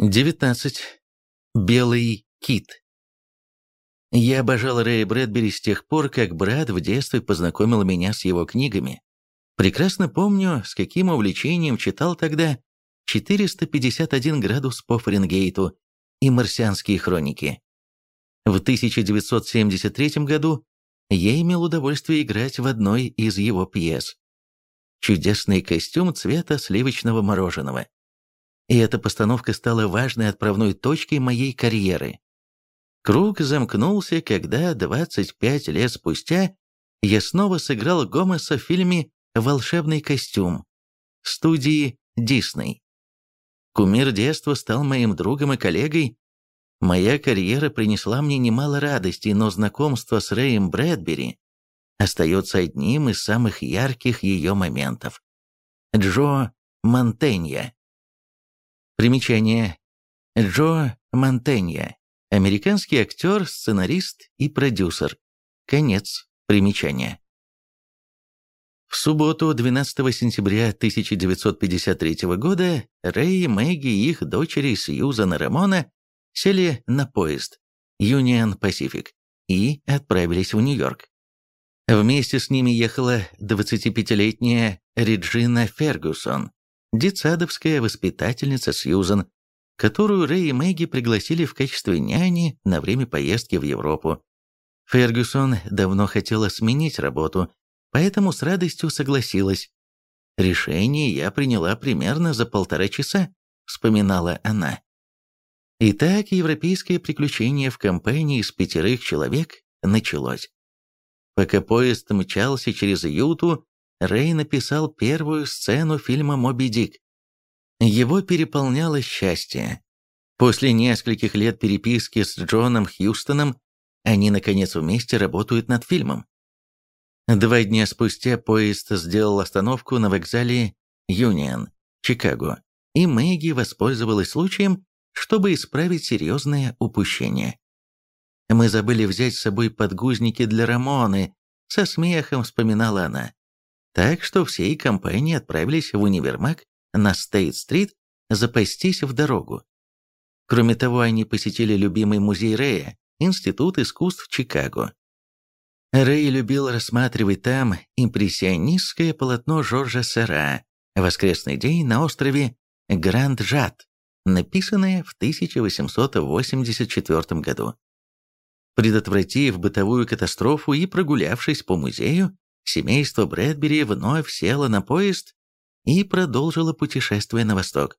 19. Белый кит. Я обожал Рэя Брэдбери с тех пор, как брат в детстве познакомил меня с его книгами. Прекрасно помню, с каким увлечением читал тогда 451 градус по Фаренгейту и «Марсианские хроники». В 1973 году я имел удовольствие играть в одной из его пьес. Чудесный костюм цвета сливочного мороженого и эта постановка стала важной отправной точкой моей карьеры. Круг замкнулся, когда 25 лет спустя я снова сыграл Гомеса в фильме «Волшебный костюм» студии Дисней. Кумир детства стал моим другом и коллегой. Моя карьера принесла мне немало радости, но знакомство с Рэем Брэдбери остается одним из самых ярких ее моментов. Джо Монтенья Примечание. Джо Монтенья. Американский актер, сценарист и продюсер. Конец примечания. В субботу, 12 сентября 1953 года, Рэй, Мэгги и их дочери Сьюзан и Рамона сели на поезд Union Pacific и отправились в Нью-Йорк. Вместе с ними ехала 25-летняя Реджина Фергюсон, детсадовская воспитательница Сьюзан, которую Рэй и Мэгги пригласили в качестве няни на время поездки в Европу. Фергюсон давно хотела сменить работу, поэтому с радостью согласилась. «Решение я приняла примерно за полтора часа», — вспоминала она. Итак, европейское приключение в компании из пятерых человек началось. Пока поезд мчался через Юту, Рэй написал первую сцену фильма «Моби Дик». Его переполняло счастье. После нескольких лет переписки с Джоном Хьюстоном они, наконец, вместе работают над фильмом. Два дня спустя поезд сделал остановку на вокзале Юнион, Чикаго, и Мэгги воспользовалась случаем, чтобы исправить серьезное упущение. «Мы забыли взять с собой подгузники для Рамоны», — со смехом вспоминала она. Так что всей компанией отправились в универмаг на Стейт-стрит запастись в дорогу. Кроме того, они посетили любимый музей Рэя, Институт искусств Чикаго. Рэй любил рассматривать там импрессионистское полотно Жоржа Сера «Воскресный день на острове Гранд-Жат», написанное в 1884 году. Предотвратив бытовую катастрофу и прогулявшись по музею, семейство Брэдбери вновь село на поезд и продолжило путешествие на восток.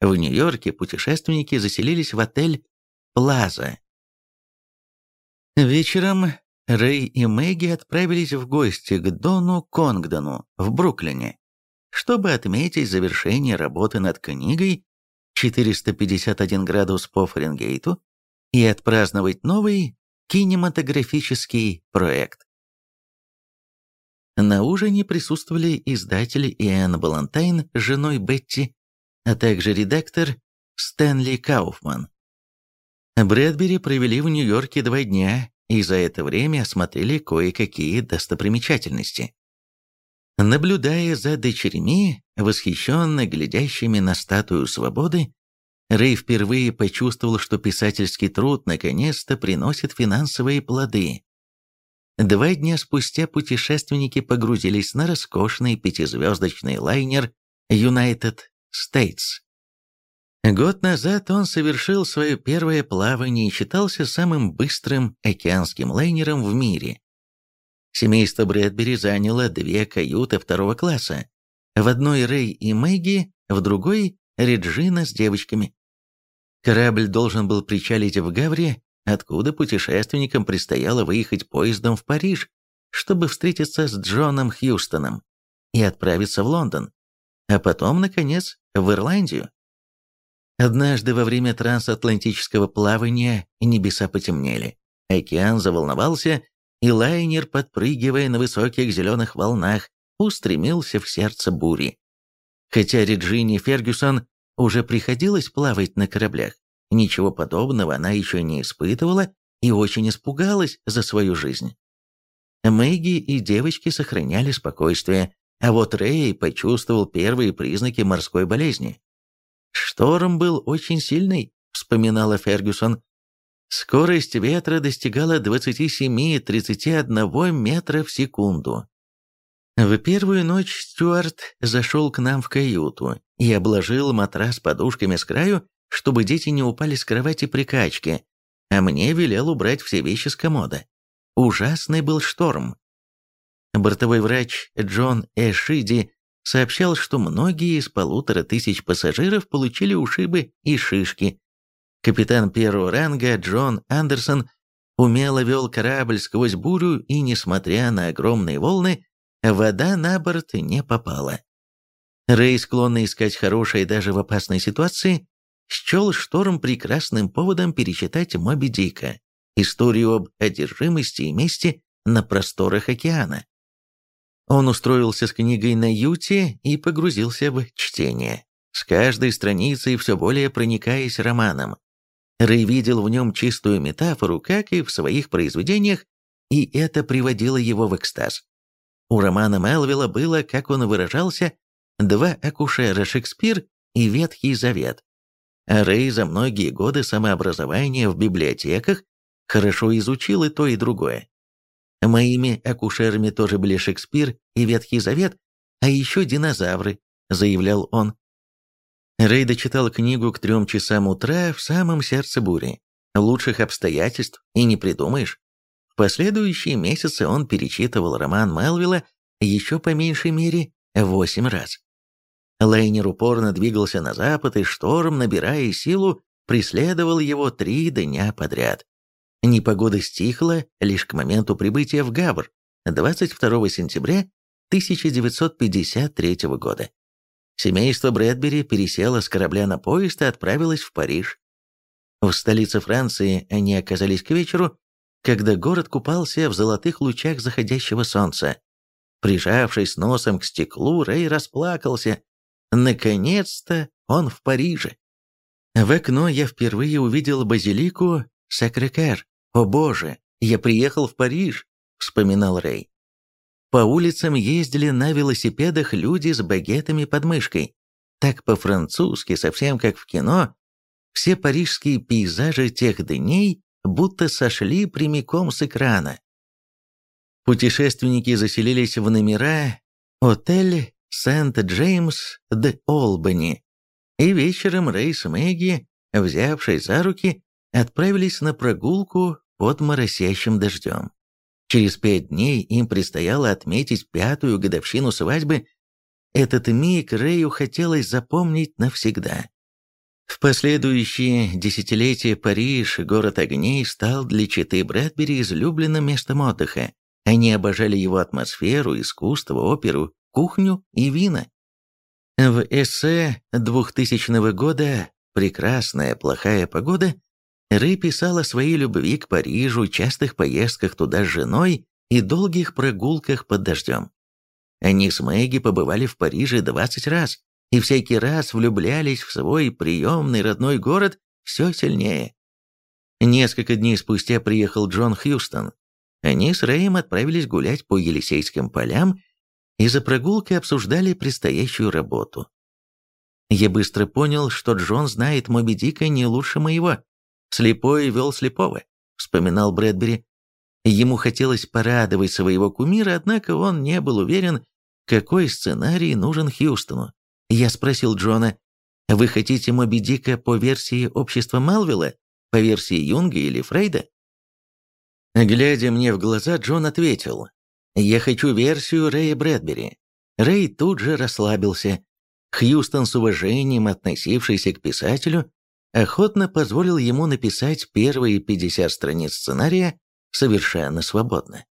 В Нью-Йорке путешественники заселились в отель «Плаза». Вечером Рэй и Мэгги отправились в гости к Дону Конгдону в Бруклине, чтобы отметить завершение работы над книгой «451 градус по Фаренгейту» и отпраздновать новый кинематографический проект. На ужине присутствовали издатель Иоанн Балантайн с женой Бетти, а также редактор Стэнли Кауфман. Брэдбери провели в Нью-Йорке два дня и за это время осмотрели кое-какие достопримечательности. Наблюдая за дочерьми, восхищенно глядящими на статую свободы, Рэй впервые почувствовал, что писательский труд наконец-то приносит финансовые плоды. Два дня спустя путешественники погрузились на роскошный пятизвездочный лайнер United States. Год назад он совершил свое первое плавание и считался самым быстрым океанским лайнером в мире. Семейство Брэдбери заняло две каюты второго класса. В одной Рэй и Мэгги, в другой Реджина с девочками. Корабль должен был причалить в Гавре откуда путешественникам предстояло выехать поездом в Париж, чтобы встретиться с Джоном Хьюстоном и отправиться в Лондон, а потом, наконец, в Ирландию. Однажды во время трансатлантического плавания небеса потемнели, океан заволновался, и лайнер, подпрыгивая на высоких зеленых волнах, устремился в сердце бури. Хотя Реджине Фергюсон уже приходилось плавать на кораблях, Ничего подобного она еще не испытывала и очень испугалась за свою жизнь. Мэгги и девочки сохраняли спокойствие, а вот Рэй почувствовал первые признаки морской болезни. «Шторм был очень сильный», — вспоминала Фергюсон. Скорость ветра достигала 27-31 метра в секунду. В первую ночь Стюарт зашел к нам в каюту и обложил матрас подушками с краю, чтобы дети не упали с кровати при качке, а мне велел убрать все вещи с комода. Ужасный был шторм. Бортовой врач Джон Эшиди сообщал, что многие из полутора тысяч пассажиров получили ушибы и шишки. Капитан первого ранга Джон Андерсон умело вел корабль сквозь бурю, и, несмотря на огромные волны, вода на борт не попала. Рэй, склонный искать хорошее даже в опасной ситуации, счел шторм прекрасным поводом перечитать Моби Дика, историю об одержимости и мести на просторах океана. Он устроился с книгой на юте и погрузился в чтение, с каждой страницей все более проникаясь романом. Рэй видел в нем чистую метафору, как и в своих произведениях, и это приводило его в экстаз. У романа Мелвилла было, как он выражался, два акушера Шекспир и Ветхий Завет. Рэй за многие годы самообразования в библиотеках хорошо изучил и то, и другое. Моими акушерами тоже были Шекспир и Ветхий Завет, а еще динозавры, заявлял он. Рэй дочитал книгу к трем часам утра в самом сердце бури. Лучших обстоятельств и не придумаешь. В последующие месяцы он перечитывал роман Мелвилла еще по меньшей мере восемь раз. Лейнер упорно двигался на запад, и шторм, набирая силу, преследовал его три дня подряд. Непогода стихла лишь к моменту прибытия в Гавр 22 сентября 1953 года. Семейство Брэдбери пересело с корабля на поезд и отправилось в Париж. В столице Франции они оказались к вечеру, когда город купался в золотых лучах заходящего солнца. Прижавшись носом к стеклу, Рэй расплакался. Наконец-то он в Париже. В окно я впервые увидел базилику Сакрекер. «О боже, я приехал в Париж», — вспоминал Рэй. По улицам ездили на велосипедах люди с багетами под мышкой. Так по-французски, совсем как в кино. Все парижские пейзажи тех дней будто сошли прямиком с экрана. Путешественники заселились в номера отель Сент-Джеймс де Олбани, и вечером Рэй с Мэгги, взявшись за руки, отправились на прогулку под моросящим дождем. Через пять дней им предстояло отметить пятую годовщину свадьбы. Этот миг Рэю хотелось запомнить навсегда. В последующие десятилетия Париж, город огней, стал для Читы Брэдбери излюбленным местом отдыха. Они обожали его атмосферу, искусство, оперу, кухню и вина. В эссе 2000 года «Прекрасная плохая погода» Рэй писал о своей любви к Парижу, частых поездках туда с женой и долгих прогулках под дождем. Они с Мэгги побывали в Париже 20 раз, и всякий раз влюблялись в свой приемный родной город все сильнее. Несколько дней спустя приехал Джон Хьюстон. Они с Рэем отправились гулять по Елисейским полям и за прогулкой обсуждали предстоящую работу. Я быстро понял, что Джон знает Моби Дика не лучше моего. «Слепой вел слепого», — вспоминал Брэдбери. Ему хотелось порадовать своего кумира, однако он не был уверен, какой сценарий нужен Хьюстону. Я спросил Джона, «Вы хотите Моби Дика по версии общества Малвилла, по версии Юнга или Фрейда?» Глядя мне в глаза, Джон ответил, «Я хочу версию Рэя Брэдбери». Рэй тут же расслабился. Хьюстон, с уважением относившийся к писателю, охотно позволил ему написать первые 50 страниц сценария совершенно свободно.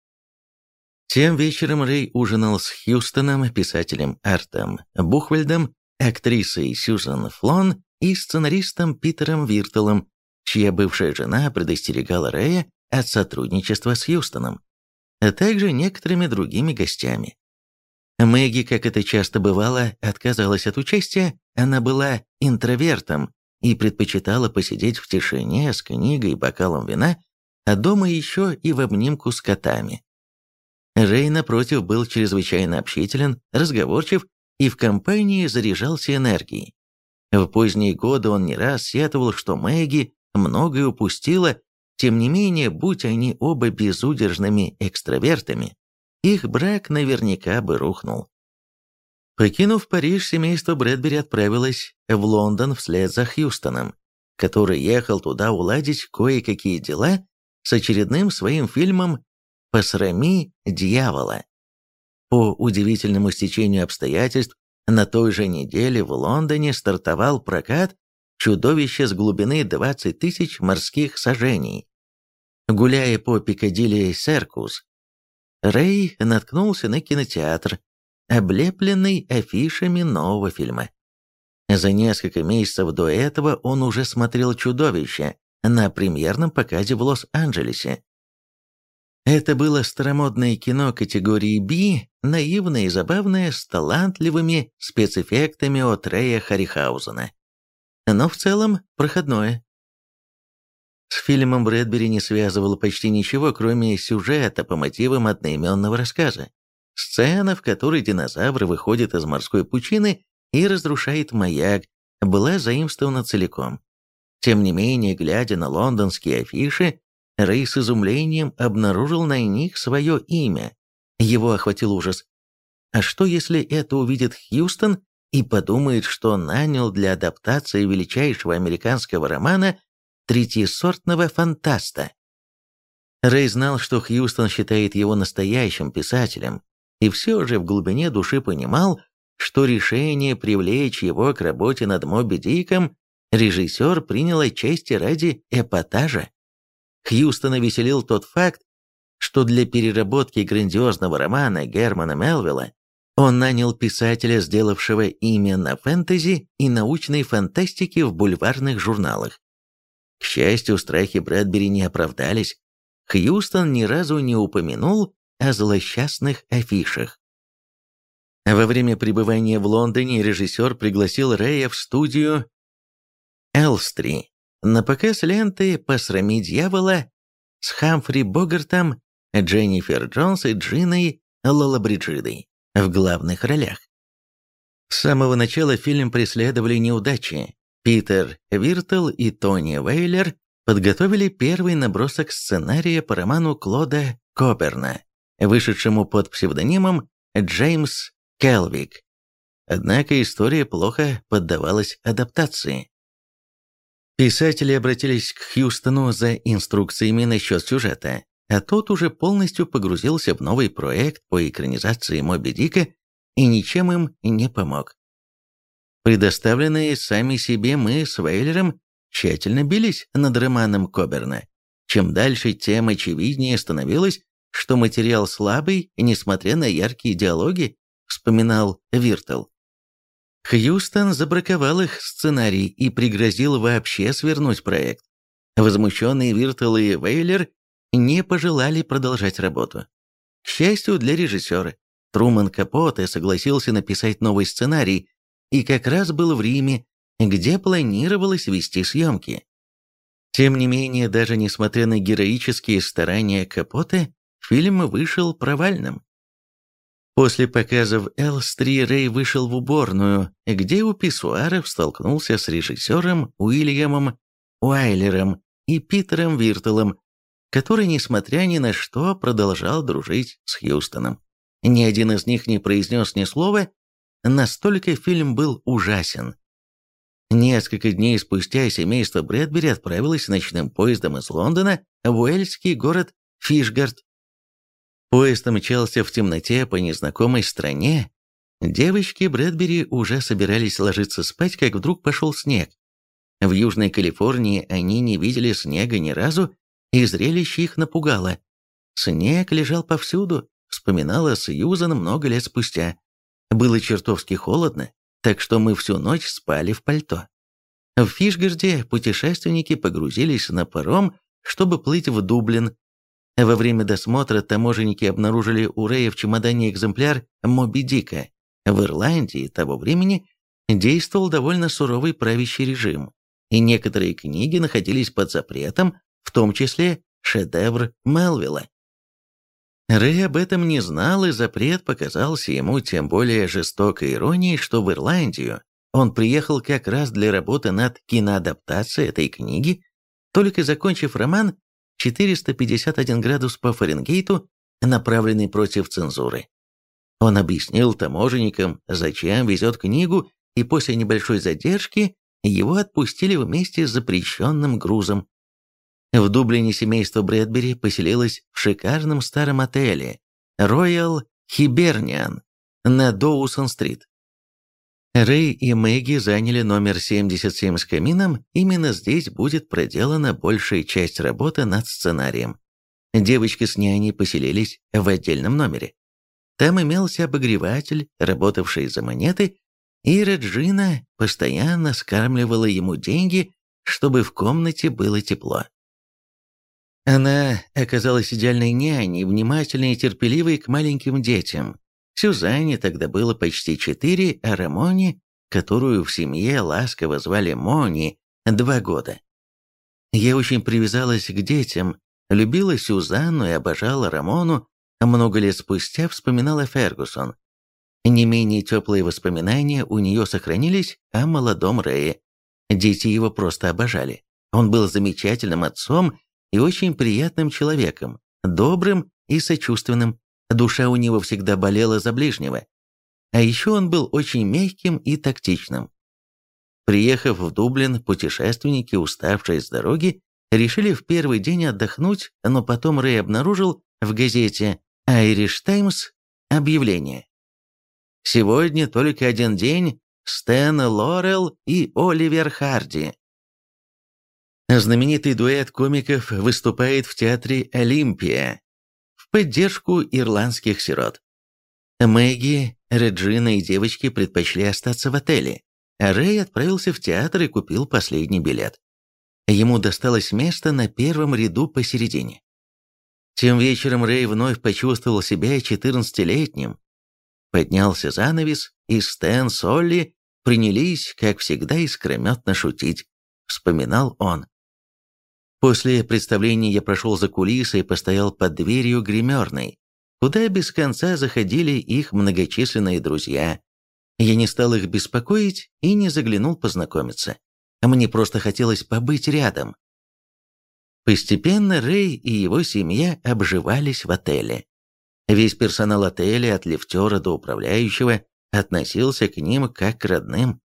Тем вечером Рэй ужинал с Хьюстоном, писателем Артом Бухвальдом, актрисой Сьюзан Флон и сценаристом Питером Виртелом, чья бывшая жена предостерегала Рэя от сотрудничества с Хьюстоном, а также некоторыми другими гостями. Мэгги, как это часто бывало, отказалась от участия, она была интровертом и предпочитала посидеть в тишине с книгой и бокалом вина, а дома еще и в обнимку с котами. Рэй, напротив, был чрезвычайно общителен, разговорчив и в компании заряжался энергией. В поздние годы он не раз сетовал, что Мэгги многое упустила, тем не менее, будь они оба безудержными экстравертами, их брак наверняка бы рухнул. Покинув Париж, семейство Брэдбери отправилось в Лондон вслед за Хьюстоном, который ехал туда уладить кое-какие дела с очередным своим фильмом «Посрами дьявола». По удивительному стечению обстоятельств, на той же неделе в Лондоне стартовал прокат «Чудовище с глубины 20 тысяч морских сажений». Гуляя по Пикадилли Серкус, Рэй наткнулся на кинотеатр, облепленный афишами нового фильма. За несколько месяцев до этого он уже смотрел «Чудовище» на премьерном показе в Лос-Анджелесе. Это было старомодное кино категории B, наивное и забавное, с талантливыми спецэффектами от Рэя Харрихаузена. Но в целом проходное. С фильмом Брэдбери не связывало почти ничего, кроме сюжета по мотивам одноименного рассказа. Сцена, в которой динозавр выходит из морской пучины и разрушает маяк, была заимствована целиком. Тем не менее, глядя на лондонские афиши, Рэй с изумлением обнаружил на них свое имя. Его охватил ужас. А что, если это увидит Хьюстон и подумает, что нанял для адаптации величайшего американского романа третьесортного фантаста. Рэй знал, что Хьюстон считает его настоящим писателем, и все же в глубине души понимал, что решение привлечь его к работе над Моби Диком режиссер принял отчасти ради эпатажа. Хьюстона веселил тот факт, что для переработки грандиозного романа Германа Мелвилла он нанял писателя, сделавшего имя на фэнтези и научной фантастике в бульварных журналах. К счастью, страхи Брэдбери не оправдались. Хьюстон ни разу не упомянул о злосчастных афишах. Во время пребывания в Лондоне режиссер пригласил Рэя в студию Элстри на показ ленты «Посрами дьявола» с Хамфри Богартом, Дженнифер Джонс и Джиной Лалабриджидой в главных ролях. С самого начала фильм преследовали неудачи, Питер Виртл и Тони Вейлер подготовили первый набросок сценария по роману Клода Коберна, вышедшему под псевдонимом Джеймс Келвик. Однако история плохо поддавалась адаптации. Писатели обратились к Хьюстону за инструкциями насчет сюжета, а тот уже полностью погрузился в новый проект по экранизации Моби Дика и ничем им не помог. Предоставленные сами себе мы с Вейлером тщательно бились над романом Коберна. Чем дальше, тем очевиднее становилось, что материал слабый, несмотря на яркие диалоги, вспоминал Виртл. Хьюстон забраковал их сценарий и пригрозил вообще свернуть проект. Возмущенные Виртл и Вейлер не пожелали продолжать работу. К счастью для режиссера, Труман Капоте согласился написать новый сценарий, и как раз был в Риме, где планировалось вести съемки. Тем не менее, даже несмотря на героические старания Капоте, фильм вышел провальным. После показа в Элстри Рэй вышел в уборную, где у писсуаров столкнулся с режиссером Уильямом Уайлером и Питером Виртелом, который, несмотря ни на что, продолжал дружить с Хьюстоном. Ни один из них не произнес ни слова, Настолько фильм был ужасен. Несколько дней спустя семейство Брэдбери отправилось ночным поездом из Лондона в уэльский город Фишгард. Поезд мчался в темноте по незнакомой стране. Девочки Брэдбери уже собирались ложиться спать, как вдруг пошел снег. В Южной Калифорнии они не видели снега ни разу, и зрелище их напугало. Снег лежал повсюду, вспоминала Сьюзан много лет спустя. Было чертовски холодно, так что мы всю ночь спали в пальто. В Фишгарде путешественники погрузились на паром, чтобы плыть в Дублин. Во время досмотра таможенники обнаружили у Рэя в чемодане экземпляр Моби Дика. В Ирландии того времени действовал довольно суровый правящий режим, и некоторые книги находились под запретом, в том числе шедевр Мелвилла. Рэй об этом не знал, и запрет показался ему тем более жестокой иронией, что в Ирландию он приехал как раз для работы над киноадаптацией этой книги, только закончив роман «451 градус по Фаренгейту», направленный против цензуры. Он объяснил таможенникам, зачем везет книгу, и после небольшой задержки его отпустили вместе с запрещенным грузом. В Дублине семейство Брэдбери поселилось в шикарном старом отеле Royal Hibernian на Доусон-стрит. Рэй и Мэгги заняли номер 77 с камином, именно здесь будет проделана большая часть работы над сценарием. Девочки с няней поселились в отдельном номере. Там имелся обогреватель, работавший за монеты, и Реджина постоянно скармливала ему деньги, чтобы в комнате было тепло. Она оказалась идеальной няней, внимательной и терпеливой к маленьким детям. Сюзанне тогда было почти четыре, а Рамоне, которую в семье ласково звали Мони, два года. Я очень привязалась к детям, любила Сюзанну и обожала Рамону, а много лет спустя вспоминала Фергусон. Не менее теплые воспоминания у нее сохранились о молодом Рэе. Дети его просто обожали. Он был замечательным отцом и очень приятным человеком, добрым и сочувственным. Душа у него всегда болела за ближнего. А еще он был очень мягким и тактичным. Приехав в Дублин, путешественники, уставшие с дороги, решили в первый день отдохнуть, но потом Рэй обнаружил в газете Irish Times объявление. Сегодня только один день Стэн Лорел и Оливер Харди. Знаменитый дуэт комиков выступает в театре «Олимпия» в поддержку ирландских сирот. Мэгги, Реджина и девочки предпочли остаться в отеле, а Рэй отправился в театр и купил последний билет. Ему досталось место на первом ряду посередине. Тем вечером Рэй вновь почувствовал себя 14-летним. Поднялся занавес, и Стэн с Олли принялись, как всегда, искрометно шутить, вспоминал он. После представления я прошел за кулисы и постоял под дверью гримерной, куда без конца заходили их многочисленные друзья. Я не стал их беспокоить и не заглянул познакомиться. Мне просто хотелось побыть рядом. Постепенно Рэй и его семья обживались в отеле. Весь персонал отеля, от лифтера до управляющего, относился к ним как к родным.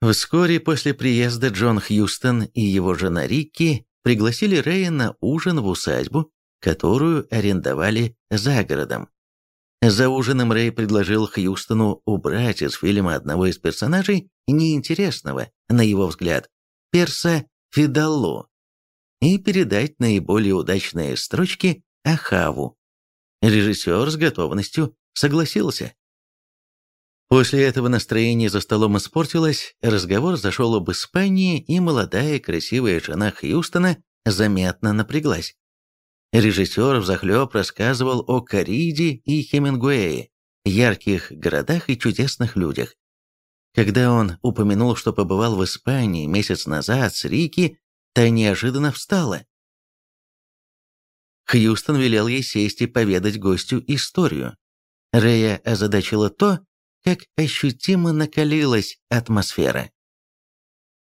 Вскоре после приезда Джон Хьюстон и его жена Рикки пригласили Рэя на ужин в усадьбу, которую арендовали за городом. За ужином Рэй предложил Хьюстону убрать из фильма одного из персонажей неинтересного, на его взгляд, перса Фидалло, и передать наиболее удачные строчки Ахаву. Режиссер с готовностью согласился. После этого настроение за столом испортилось, разговор зашел об Испании, и молодая красивая жена Хьюстона заметно напряглась. Режиссер взахлеб рассказывал о Кариде и Хемингуэе, ярких городах и чудесных людях. Когда он упомянул, что побывал в Испании месяц назад с Рики, та неожиданно встала. Хьюстон велел ей сесть и поведать гостю историю. Рэя озадачила то, как ощутимо накалилась атмосфера.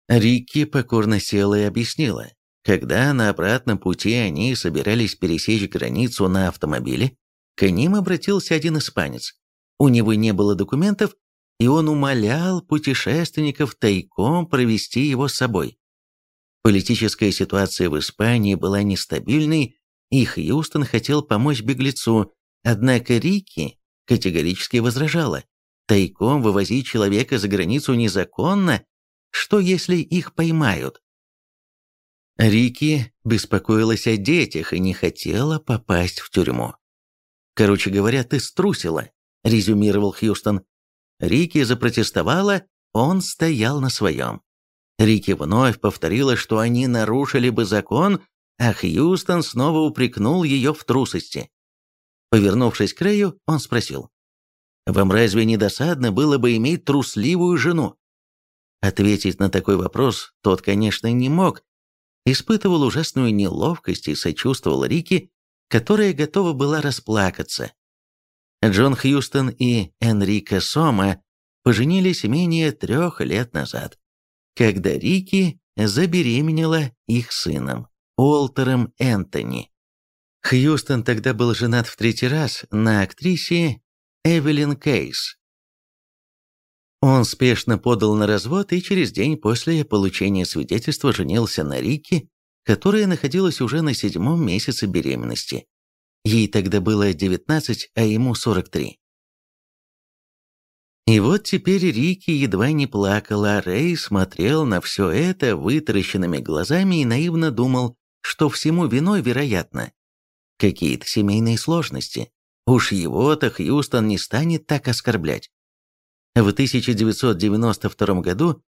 Рикки покорно села и объяснила. Когда на обратном пути они собирались пересечь границу на автомобиле, к ним обратился один испанец. У него не было документов, и он умолял путешественников тайком провести его с собой. Политическая ситуация в Испании была нестабильной, и Хьюстон хотел помочь беглецу, однако Рикки категорически возражала. Тайком вывозить человека за границу незаконно? Что, если их поймают? Рики беспокоилась о детях и не хотела попасть в тюрьму. «Короче говоря, ты струсила», — резюмировал Хьюстон. Рики запротестовала, он стоял на своем. Рики вновь повторила, что они нарушили бы закон, а Хьюстон снова упрекнул ее в трусости. Повернувшись к Рэю, он спросил. Вам разве не досадно было бы иметь трусливую жену? Ответить на такой вопрос тот, конечно, не мог. Испытывал ужасную неловкость и сочувствовал Рике, которая готова была расплакаться. Джон Хьюстон и Энрико Сома поженились менее трех лет назад, когда Рики забеременела их сыном, Уолтером Энтони. Хьюстон тогда был женат в третий раз на актрисе Эвелин Кейс. Он спешно подал на развод и через день после получения свидетельства женился на Рике, которая находилась уже на седьмом месяце беременности. Ей тогда было 19, а ему 43. И вот теперь Рики едва не плакала, а Рэй смотрел на все это вытаращенными глазами и наивно думал, что всему виной, вероятно, какие-то семейные сложности. Уж его-то Хьюстон не станет так оскорблять. В 1992 году,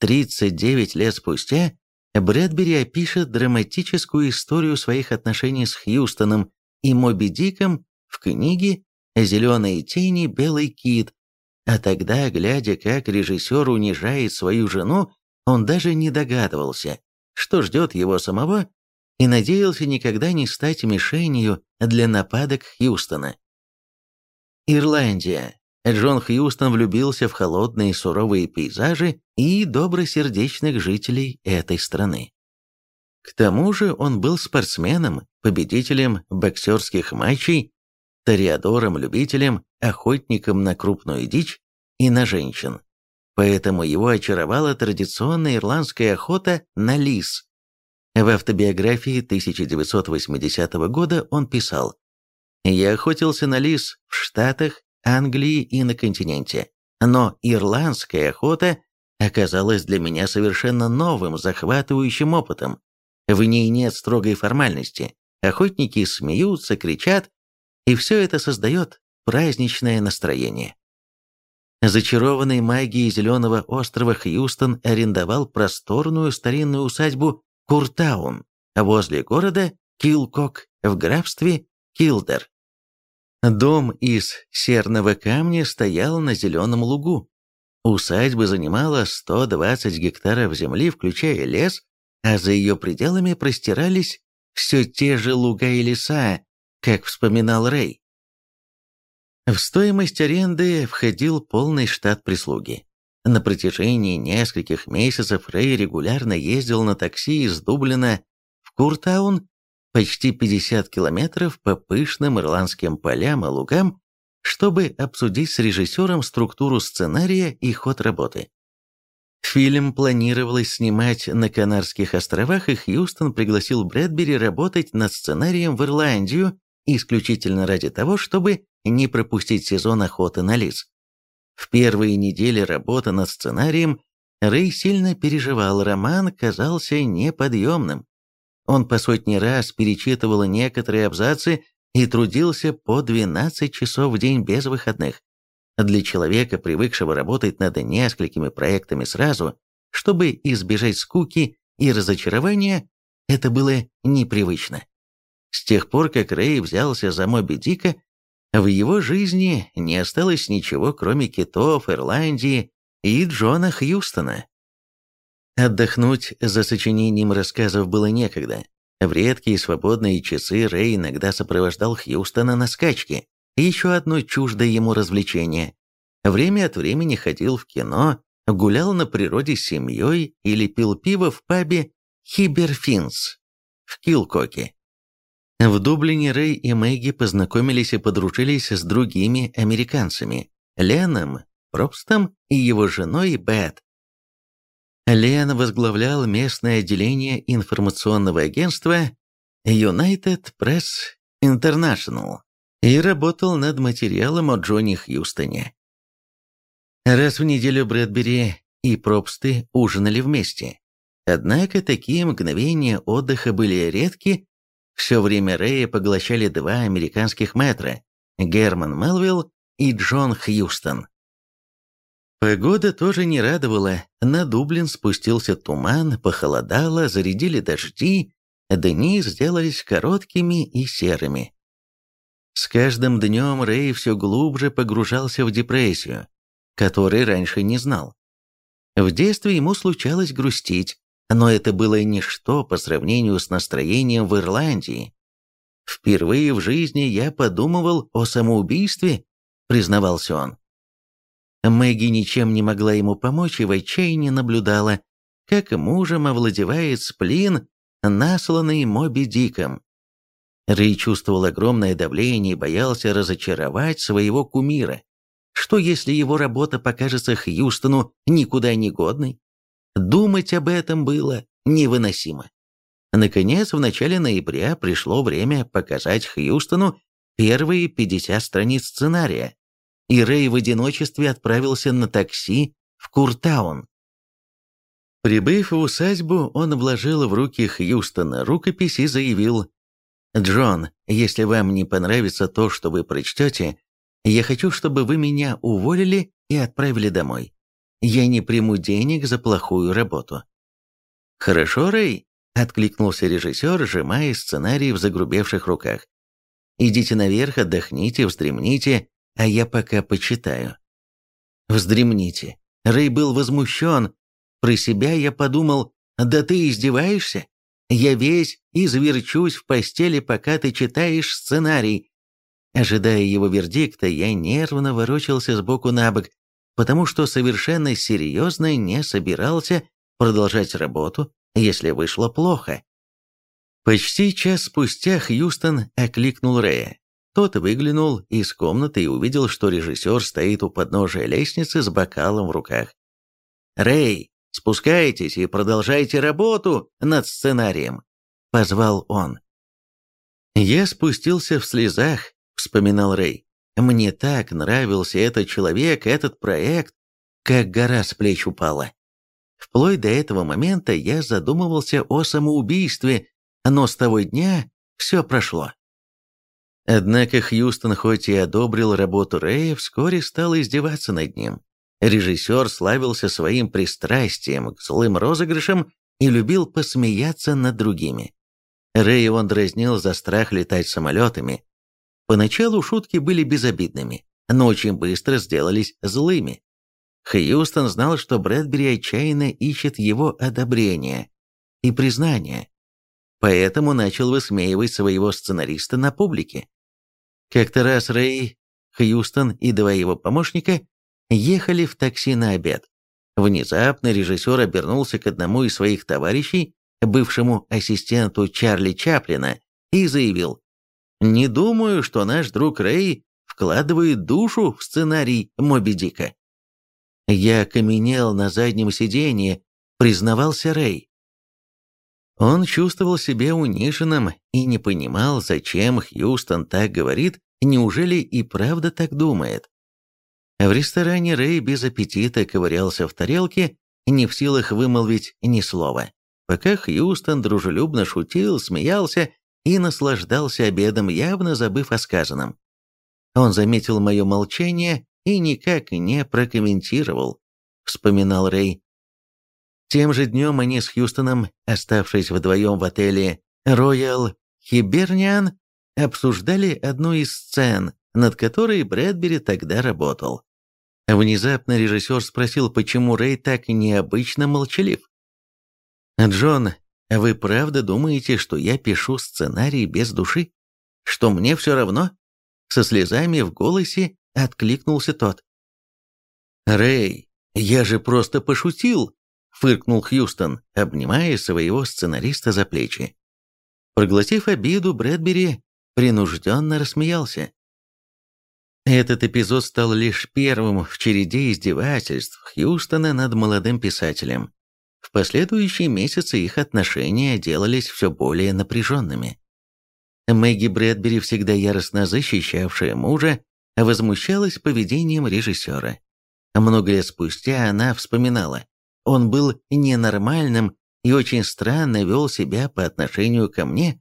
39 лет спустя, Брэдбери опишет драматическую историю своих отношений с Хьюстоном и Моби Диком в книге «Зеленые тени. Белый кит», а тогда, глядя, как режиссер унижает свою жену, он даже не догадывался, что ждет его самого, и надеялся никогда не стать мишенью для нападок Хьюстона. Ирландия. Джон Хьюстон влюбился в холодные суровые пейзажи и добросердечных жителей этой страны. К тому же он был спортсменом, победителем боксерских матчей ториадором-любителем, охотником на крупную дичь и на женщин. Поэтому его очаровала традиционная ирландская охота на лис. В автобиографии 1980 года он писал «Я охотился на лис в Штатах, Англии и на континенте, но ирландская охота оказалась для меня совершенно новым, захватывающим опытом. В ней нет строгой формальности. Охотники смеются, кричат, и все это создает праздничное настроение. Зачарованный магией Зеленого острова Хьюстон арендовал просторную старинную усадьбу Куртаун возле города Килкок в графстве Килдер. Дом из серного камня стоял на зеленом лугу. Усадьба занимала 120 гектаров земли, включая лес, а за ее пределами простирались все те же луга и леса, как вспоминал Рэй. В стоимость аренды входил полный штат прислуги. На протяжении нескольких месяцев Рэй регулярно ездил на такси из Дублина в Куртаун почти 50 километров по пышным ирландским полям и лугам, чтобы обсудить с режиссером структуру сценария и ход работы. Фильм планировалось снимать на Канарских островах, и Хьюстон пригласил Брэдбери работать над сценарием в Ирландию, исключительно ради того, чтобы не пропустить сезон охоты на лис. В первые недели работы над сценарием Рэй сильно переживал, роман казался неподъемным. Он по сотни раз перечитывал некоторые абзацы и трудился по 12 часов в день без выходных. Для человека, привыкшего работать над несколькими проектами сразу, чтобы избежать скуки и разочарования, это было непривычно. С тех пор, как Рэй взялся за Моби Дика, в его жизни не осталось ничего, кроме китов, Ирландии и Джона Хьюстона. Отдохнуть за сочинением рассказов было некогда. В редкие свободные часы Рэй иногда сопровождал Хьюстона на скачки. Еще одно чуждое ему развлечение. Время от времени ходил в кино, гулял на природе с семьей или пил пиво в пабе Хиберфинс в Килкоке. В Дублине Рэй и Мэгги познакомились и подружились с другими американцами – Леном Пробстом и его женой Бет. Лен возглавлял местное отделение информационного агентства United Press International и работал над материалом о Джонни Хьюстоне. Раз в неделю Брэдбери и Пробсты ужинали вместе. Однако такие мгновения отдыха были редки, все время Рэя поглощали два американских метра – Герман Мелвилл и Джон Хьюстон. Погода тоже не радовала. На Дублин спустился туман, похолодало, зарядили дожди, дни сделались короткими и серыми. С каждым днем Рэй все глубже погружался в депрессию, которой раньше не знал. В детстве ему случалось грустить, но это было ничто по сравнению с настроением в Ирландии. «Впервые в жизни я подумывал о самоубийстве», — признавался он. Мэгги ничем не могла ему помочь и в отчаянии наблюдала, как мужем овладевает сплин, насланный Моби Диком. Рэй чувствовал огромное давление и боялся разочаровать своего кумира. Что если его работа покажется Хьюстону никуда не годной? Думать об этом было невыносимо. Наконец, в начале ноября пришло время показать Хьюстону первые 50 страниц сценария, и Рэй в одиночестве отправился на такси в Куртаун. Прибыв в усадьбу, он вложил в руки Хьюстона рукопись и заявил, «Джон, если вам не понравится то, что вы прочтете, я хочу, чтобы вы меня уволили и отправили домой. Я не приму денег за плохую работу». «Хорошо, Рэй», — откликнулся режиссер, сжимая сценарий в загрубевших руках. «Идите наверх, отдохните, вздремните, а я пока почитаю». «Вздремните». Рэй был возмущен. Про себя я подумал, «Да ты издеваешься? Я весь изверчусь в постели, пока ты читаешь сценарий». Ожидая его вердикта, я нервно ворочался сбоку на бок, потому что совершенно серьезно не собирался продолжать работу, если вышло плохо. Почти час спустя Хьюстон окликнул Рэя. Тот выглянул из комнаты и увидел, что режиссер стоит у подножия лестницы с бокалом в руках. «Рэй, спускайтесь и продолжайте работу над сценарием», — позвал он. «Я спустился в слезах», — вспоминал Рэй. «Мне так нравился этот человек, этот проект, как гора с плеч упала. Вплоть до этого момента я задумывался о самоубийстве, но с того дня все прошло. Однако Хьюстон хоть и одобрил работу Рэя, вскоре стал издеваться над ним. Режиссер славился своим пристрастием к злым розыгрышам и любил посмеяться над другими. Рэя он дразнил за страх летать самолетами. Поначалу шутки были безобидными, но очень быстро сделались злыми. Хьюстон знал, что Брэдбери отчаянно ищет его одобрения и признания, поэтому начал высмеивать своего сценариста на публике. Как-то раз Рэй, Хьюстон и два его помощника ехали в такси на обед. Внезапно режиссер обернулся к одному из своих товарищей, бывшему ассистенту Чарли Чаплина, и заявил, «Не думаю, что наш друг Рэй вкладывает душу в сценарий Моби Дика». Я окаменел на заднем сиденье, признавался Рэй. Он чувствовал себя униженным и не понимал, зачем Хьюстон так говорит, неужели и правда так думает. В ресторане Рэй без аппетита ковырялся в тарелке, не в силах вымолвить ни слова, пока Хьюстон дружелюбно шутил, смеялся и наслаждался обедом, явно забыв о сказанном. Он заметил мое молчание и никак не прокомментировал, вспоминал Рэй. Тем же днем они с Хьюстоном, оставшись вдвоем в отеле Royal Hibernian, обсуждали одну из сцен, над которой Брэдбери тогда работал. Внезапно режиссер спросил, почему Рэй так необычно молчалив. «Джон, вы правда думаете, что я пишу сценарий без души? Что мне все равно?» Со слезами в голосе откликнулся тот. «Рэй, я же просто пошутил!» — фыркнул Хьюстон, обнимая своего сценариста за плечи. Проглотив обиду, Брэдбери принужденно рассмеялся. Этот эпизод стал лишь первым в череде издевательств Хьюстона над молодым писателем. В последующие месяцы их отношения делались все более напряженными. Мэгги Брэдбери, всегда яростно защищавшая мужа, возмущалась поведением режиссера. Много лет спустя она вспоминала, он был ненормальным и очень странно вел себя по отношению ко мне.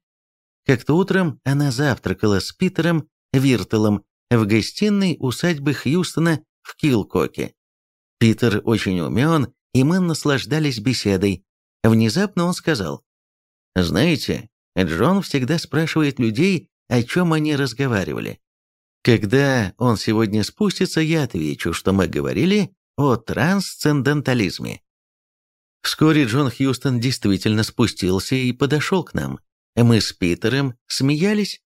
Как-то утром она завтракала с Питером Виртелом в гостиной усадьбы Хьюстона в Килкоке. Питер очень умен, и мы наслаждались беседой. Внезапно он сказал, «Знаете, Джон всегда спрашивает людей, о чем они разговаривали. Когда он сегодня спустится, я отвечу, что мы говорили о трансцендентализме. Вскоре Джон Хьюстон действительно спустился и подошел к нам. Мы с Питером смеялись,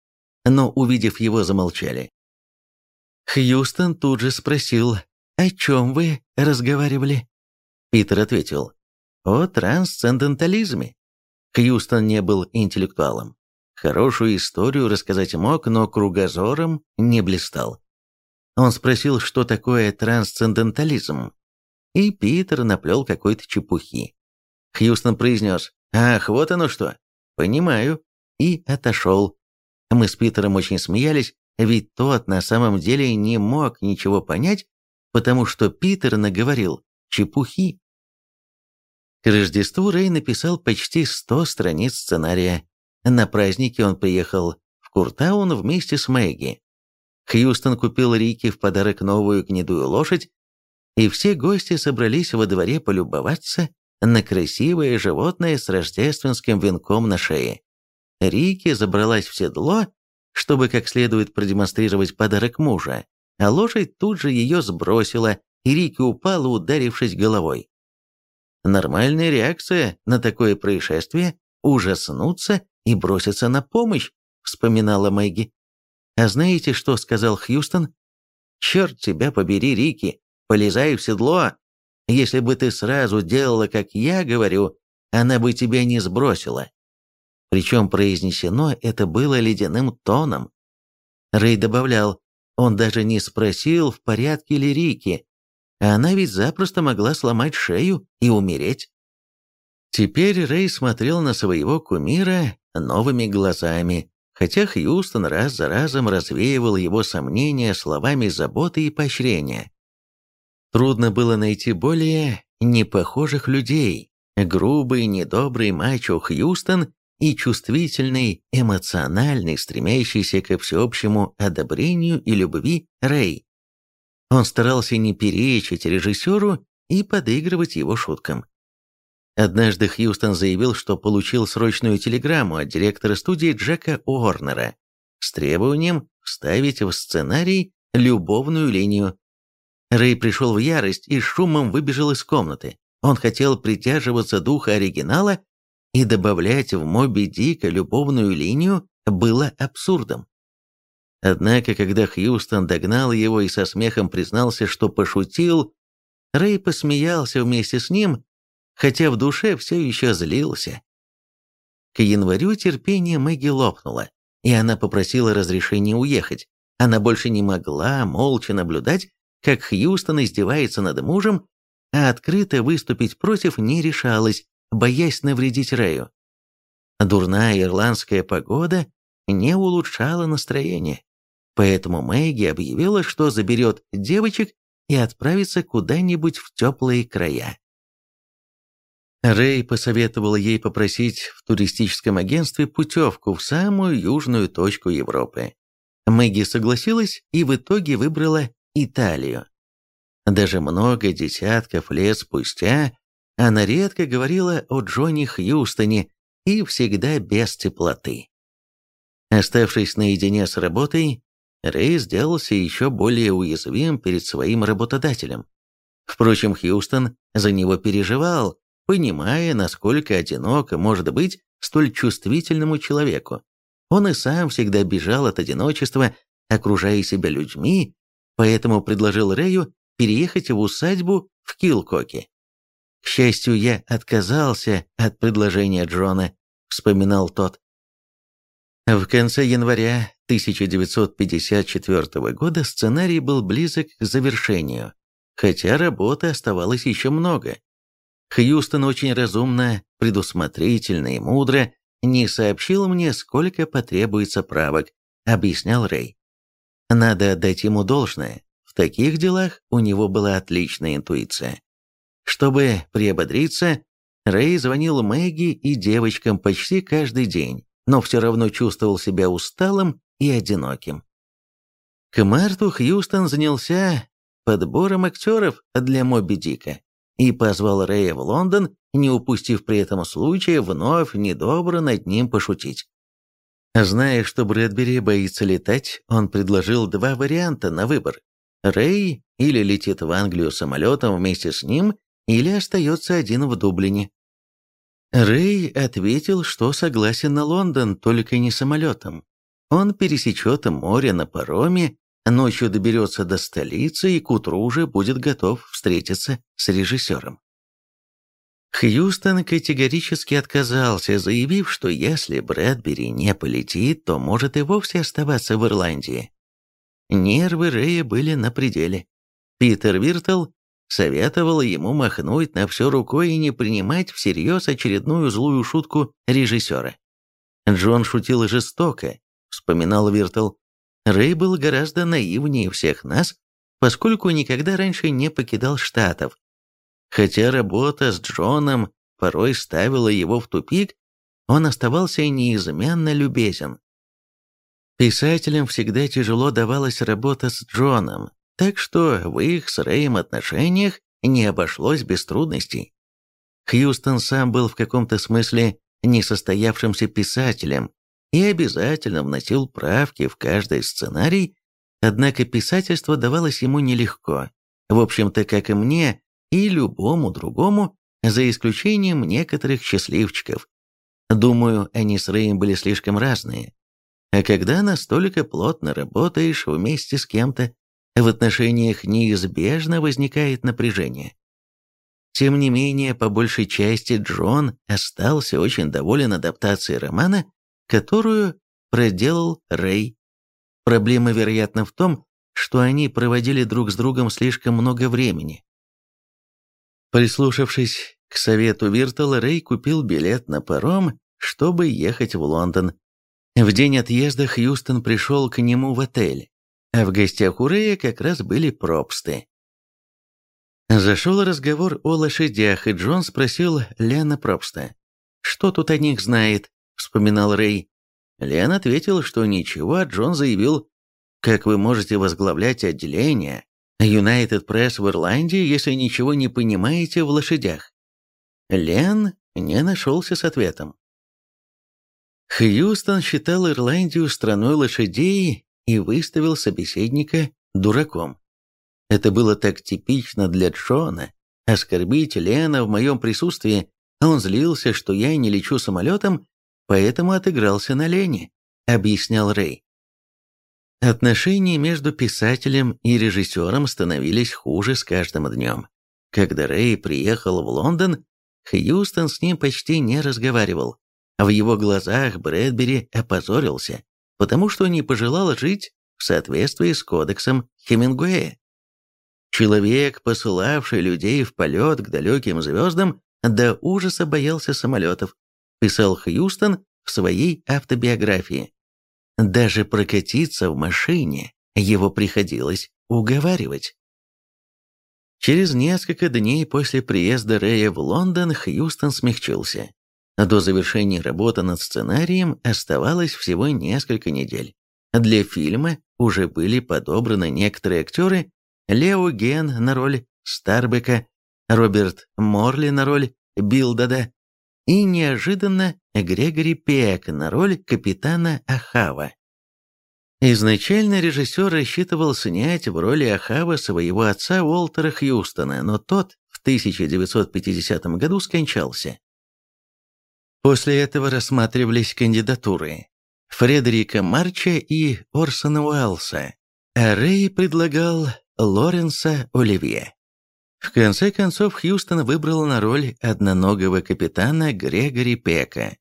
но, увидев его, замолчали. Хьюстон тут же спросил, о чем вы разговаривали?» Питер ответил, «О трансцендентализме». Хьюстон не был интеллектуалом. Хорошую историю рассказать мог, но кругозором не блистал. Он спросил, что такое трансцендентализм, и Питер наплел какой-то чепухи. Хьюстон произнес «Ах, вот оно что! Понимаю!» и отошел. Мы с Питером очень смеялись, ведь тот на самом деле не мог ничего понять, потому что Питер наговорил чепухи. К Рождеству Рэй написал почти 100 страниц сценария. На празднике он приехал в Куртаун вместе с Мэгги. Хьюстон купил Рике в подарок новую гнедую лошадь, и все гости собрались во дворе полюбоваться на красивое животное с рождественским венком на шее. Рики забралась в седло, чтобы как следует продемонстрировать подарок мужа, а лошадь тут же ее сбросила, и Рики упала, ударившись головой. Нормальная реакция на такое происшествие – ужаснуться и броситься на помощь, вспоминала Мэгги. А знаете, что сказал Хьюстон? «Черт тебя побери, Рики, полезай в седло. Если бы ты сразу делала, как я говорю, она бы тебя не сбросила». Причем произнесено это было ледяным тоном. Рэй добавлял, он даже не спросил, в порядке ли Рики, она ведь запросто могла сломать шею и умереть. Теперь Рэй смотрел на своего кумира новыми глазами, хотя Хьюстон раз за разом развеивал его сомнения словами заботы и поощрения. Трудно было найти более непохожих людей. Грубый, недобрый мачо Хьюстон и чувствительный, эмоциональный, стремящийся ко всеобщему одобрению и любви Рэй. Он старался не перечить режиссеру и подыгрывать его шуткам. Однажды Хьюстон заявил, что получил срочную телеграмму от директора студии Джека Уорнера с требованием вставить в сценарий любовную линию. Рэй пришел в ярость и шумом выбежал из комнаты. Он хотел придерживаться духа оригинала, и добавлять в Моби Дика любовную линию было абсурдом. Однако, когда Хьюстон догнал его и со смехом признался, что пошутил, Рэй посмеялся вместе с ним хотя в душе все еще злился. К январю терпение Мэгги лопнуло, и она попросила разрешения уехать. Она больше не могла молча наблюдать, как Хьюстон издевается над мужем, а открыто выступить против не решалась, боясь навредить Рэю. Дурная ирландская погода не улучшала настроение, поэтому Мэгги объявила, что заберет девочек и отправится куда-нибудь в теплые края. Рэй посоветовал ей попросить в туристическом агентстве путевку в самую южную точку Европы. Мэгги согласилась и в итоге выбрала Италию. Даже много десятков лет спустя она редко говорила о Джонни Хьюстоне и всегда без теплоты. Оставшись наедине с работой, Рэй сделался еще более уязвим перед своим работодателем. Впрочем, Хьюстон за него переживал, понимая, насколько одиноко может быть столь чувствительному человеку. Он и сам всегда бежал от одиночества, окружая себя людьми, поэтому предложил Рэю переехать в усадьбу в Килкоке. «К счастью, я отказался от предложения Джона», — вспоминал тот. В конце января 1954 года сценарий был близок к завершению, хотя работы оставалось еще много. Хьюстон очень разумно, предусмотрительно и мудро не сообщил мне, сколько потребуется правок, объяснял Рэй. Надо отдать ему должное, в таких делах у него была отличная интуиция. Чтобы приободриться, Рэй звонил Мэгги и девочкам почти каждый день, но все равно чувствовал себя усталым и одиноким. К марту Хьюстон занялся подбором актеров для Моби Дика и позвал Рэя в Лондон, не упустив при этом случая вновь недобро над ним пошутить. Зная, что Брэдбери боится летать, он предложил два варианта на выбор. Рэй или летит в Англию самолетом вместе с ним, или остается один в Дублине. Рэй ответил, что согласен на Лондон, только не самолетом. Он пересечет море на пароме, ночью доберется до столицы и к утру уже будет готов встретиться с режиссером. Хьюстон категорически отказался, заявив, что если Брэдбери не полетит, то может и вовсе оставаться в Ирландии. Нервы Рэя были на пределе. Питер Виртл советовал ему махнуть на все рукой и не принимать всерьез очередную злую шутку режиссера. Джон шутил жестоко, вспоминал Виртл. Рэй был гораздо наивнее всех нас, поскольку никогда раньше не покидал Штатов. Хотя работа с Джоном порой ставила его в тупик, он оставался неизменно любезен. Писателям всегда тяжело давалась работа с Джоном, так что в их с Рэем отношениях не обошлось без трудностей. Хьюстон сам был в каком-то смысле несостоявшимся писателем и обязательно вносил правки в каждый сценарий, однако писательство давалось ему нелегко, в общем-то, как и мне, и любому другому, за исключением некоторых счастливчиков. Думаю, они с Рэем были слишком разные. А когда настолько плотно работаешь вместе с кем-то, в отношениях неизбежно возникает напряжение. Тем не менее, по большей части Джон остался очень доволен адаптацией романа, которую проделал Рэй. Проблема, вероятно, в том, что они проводили друг с другом слишком много времени. Прислушавшись к совету Виртала, Рэй купил билет на паром, чтобы ехать в Лондон. В день отъезда Хьюстон пришел к нему в отель а в гостях у Рэя как раз были пропсты. Зашел разговор о лошадях, и Джон спросил Лена Пропста. «Что тут о них знает?» – вспоминал Рэй. Лен ответил, что ничего, а Джон заявил, «Как вы можете возглавлять отделение United Press в Ирландии, если ничего не понимаете в лошадях?» Лен не нашелся с ответом. Хьюстон считал Ирландию страной лошадей и выставил собеседника дураком. Это было так типично для Джона. Оскорбить Лена в моем присутствии, он злился, что я не лечу самолетом, поэтому отыгрался на Лене, объяснял Рэй. Отношения между писателем и режиссером становились хуже с каждым днем. Когда Рэй приехал в Лондон, Хьюстон с ним почти не разговаривал. В его глазах Брэдбери опозорился потому что не пожелал жить в соответствии с кодексом Хемингуэя. Человек, посылавший людей в полет к далеким звездам, до ужаса боялся самолетов, писал Хьюстон в своей автобиографии. Даже прокатиться в машине его приходилось уговаривать. Через несколько дней после приезда Рэя в Лондон Хьюстон смягчился. До завершения работы над сценарием оставалось всего несколько недель. Для фильма уже были подобраны некоторые актеры, Лео Ген на роль Старбека, Роберт Морли на роль Билдада и неожиданно Грегори Пек на роль капитана Ахава. Изначально режиссер рассчитывал снять в роли Ахава своего отца Уолтера Хьюстона, но тот в 1950 году скончался. После этого рассматривались кандидатуры Фредерика Марча и Орсона Уэллса, а Рэй предлагал Лоренса Оливье. В конце концов, Хьюстон выбрал на роль одноногого капитана Грегори Пека.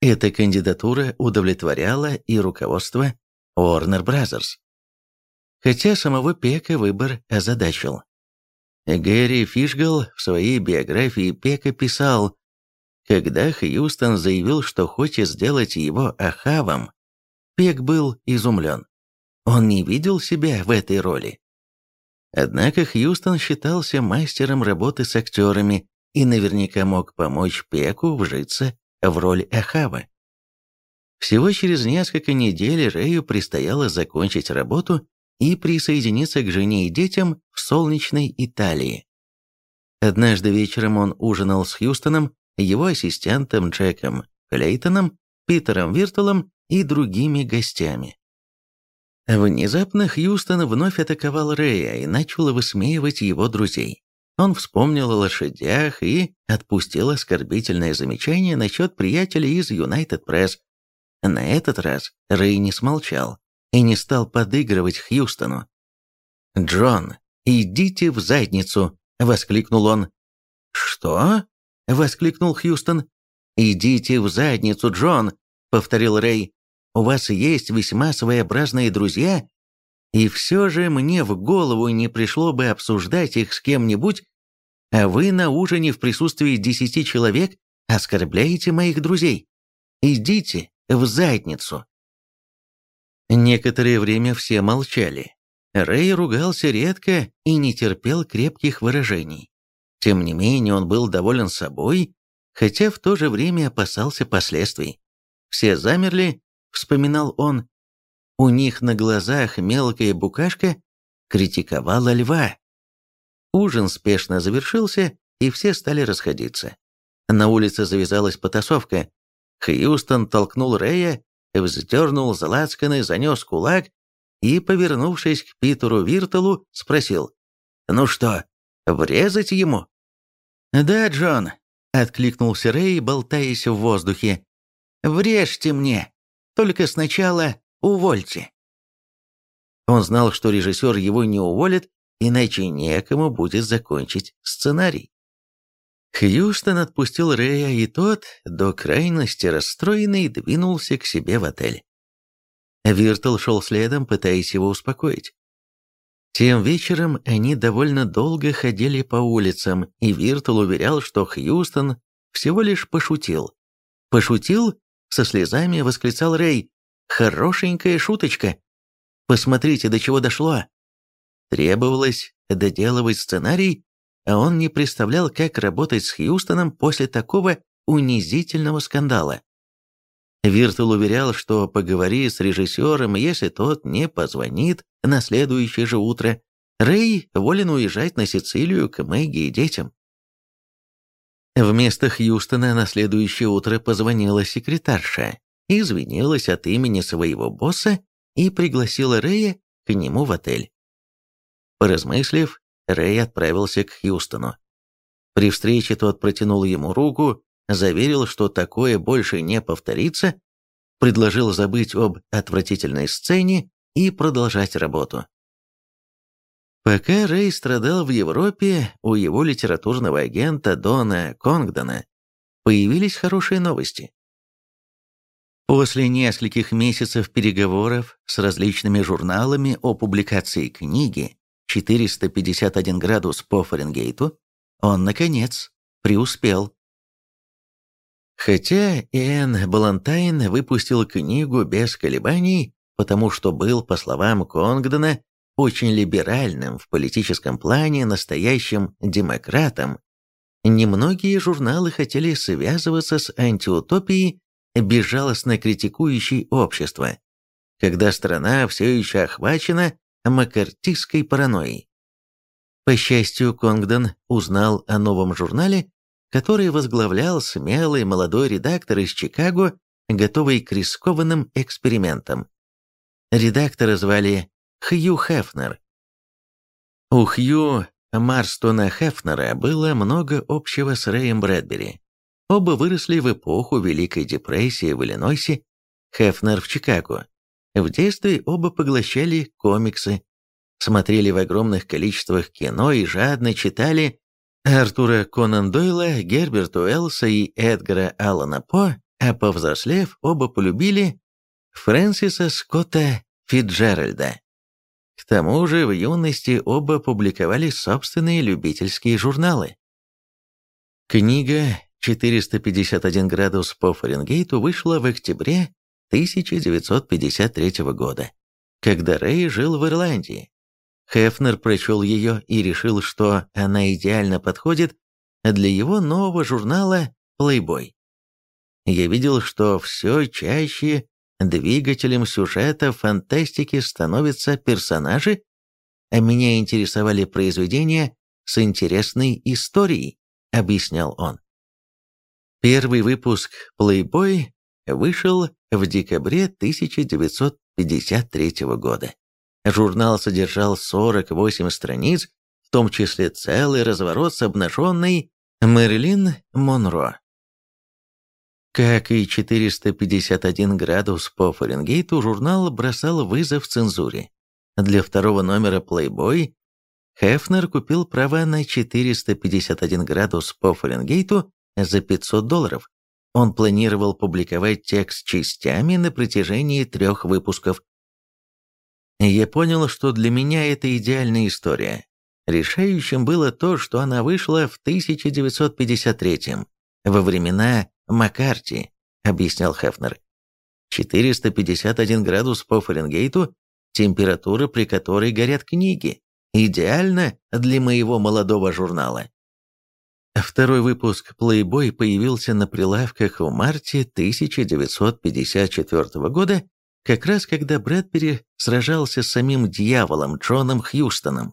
Эта кандидатура удовлетворяла и руководство Warner Brothers. Хотя самого Пека выбор озадачил. Гэри Фишгал в своей биографии Пека писал, когда Хьюстон заявил, что хочет сделать его Ахавом, Пек был изумлен. Он не видел себя в этой роли. Однако Хьюстон считался мастером работы с актерами и наверняка мог помочь Пеку вжиться в роль Ахава. Всего через несколько недель Рэю предстояло закончить работу и присоединиться к жене и детям в солнечной Италии. Однажды вечером он ужинал с Хьюстоном его ассистентом Джеком Клейтоном, Питером Виртелом и другими гостями. Внезапно Хьюстон вновь атаковал Рэя и начал высмеивать его друзей. Он вспомнил о лошадях и отпустил оскорбительное замечание насчет приятелей из United Press. На этот раз Рэй не смолчал. и не стал подыгрывать Хьюстону. «Джон, идите в задницу!» — воскликнул он. «Что?» — воскликнул Хьюстон. «Идите в задницу, Джон!» — повторил Рэй. «У вас есть весьма своеобразные друзья, и все же мне в голову не пришло бы обсуждать их с кем-нибудь, а вы на ужине в присутствии десяти человек оскорбляете моих друзей. Идите в задницу!» Некоторое время все молчали. Рэй ругался редко и не терпел крепких выражений. Тем не менее, он был доволен собой, хотя в то же время опасался последствий. Все замерли, вспоминал он. У них на глазах мелкая букашка критиковала льва. Ужин спешно завершился, и все стали расходиться. На улице завязалась потасовка. Хьюстон толкнул Рэя, вздернул за лацканы, занес кулак и, повернувшись к Питеру Виртелу, спросил, «Ну что, врезать ему?» «Да, Джон», — откликнулся Рэй, болтаясь в воздухе, «врежьте мне, только сначала увольте». Он знал, что режиссер его не уволит, иначе некому будет закончить сценарий. Хьюстон отпустил Рэя, и тот, до крайности расстроенный, двинулся к себе в отель. Виртл шел следом, пытаясь его успокоить. Тем вечером они довольно долго ходили по улицам, и Виртл уверял, что Хьюстон всего лишь пошутил. «Пошутил?» — со слезами восклицал Рэй. «Хорошенькая шуточка. Посмотрите, до чего дошло». Требовалось доделывать сценарий, а он не представлял, как работать с Хьюстоном после такого унизительного скандала. Виртл уверял, что поговори с режиссером, если тот не позвонит на следующее же утро, Рэй волен уезжать на Сицилию к Мэгги и детям. Вместо Хьюстона на следующее утро позвонила секретарша, извинилась от имени своего босса и пригласила Рэя к нему в отель. Поразмыслив, Рэй отправился к Хьюстону. При встрече тот протянул ему руку, заверил, что такое больше не повторится, предложил забыть об отвратительной сцене и продолжать работу. Пока Рэй страдал в Европе, у его литературного агента Дона Конгдона появились хорошие новости. После нескольких месяцев переговоров с различными журналами о публикации книги 451 градус по Фаренгейту, он, наконец, преуспел. Хотя Иэн Балантайн выпустил книгу без колебаний, потому что был, по словам Конгдона, очень либеральным в политическом плане, настоящим демократом, немногие журналы хотели связываться с антиутопией, безжалостно критикующей общество, когда страна все еще охвачена маккартистской паранойей. По счастью, Конгдон узнал о новом журнале который возглавлял смелый молодой редактор из Чикаго, готовый к рискованным экспериментам. Редактора звали Хью Хефнер. У Хью Марстона Хефнера было много общего с Рэем Брэдбери. Оба выросли в эпоху Великой депрессии в Иллинойсе, Хефнер в Чикаго. В детстве оба поглощали комиксы, смотрели в огромных количествах кино и жадно читали Артура Конан Дойла, Герберта Уэллса и Эдгара Аллана По, а повзрослев, оба полюбили Фрэнсиса Скотта Фитджеральда. К тому же в юности оба публиковали собственные любительские журналы. Книга «451 градус по Фаренгейту» вышла в октябре 1953 года, когда Рэй жил в Ирландии. Хефнер прочел ее и решил, что она идеально подходит для его нового журнала Playboy. Я видел, что все чаще двигателем сюжета фантастики становятся персонажи, а меня интересовали произведения с интересной историей, объяснял он. Первый выпуск Playboy вышел в декабре 1953 года. Журнал содержал 48 страниц, в том числе целый разворот с обнаженной Мэрилин Монро. Как и 451 градус по Фаренгейту, журнал бросал вызов цензуре. Для второго номера Playboy Хефнер купил права на 451 градус по Фаренгейту за 500 долларов. Он планировал публиковать текст частями на протяжении трех выпусков. Я понял, что для меня это идеальная история. Решающим было то, что она вышла в 1953 во времена Маккарти, объяснял Хефнер. 451 градус по Фаренгейту – температура, при которой горят книги. Идеально для моего молодого журнала. Второй выпуск Playboy появился на прилавках в марте 1954 года, как раз когда Брэдбери сражался с самим дьяволом Джоном Хьюстоном.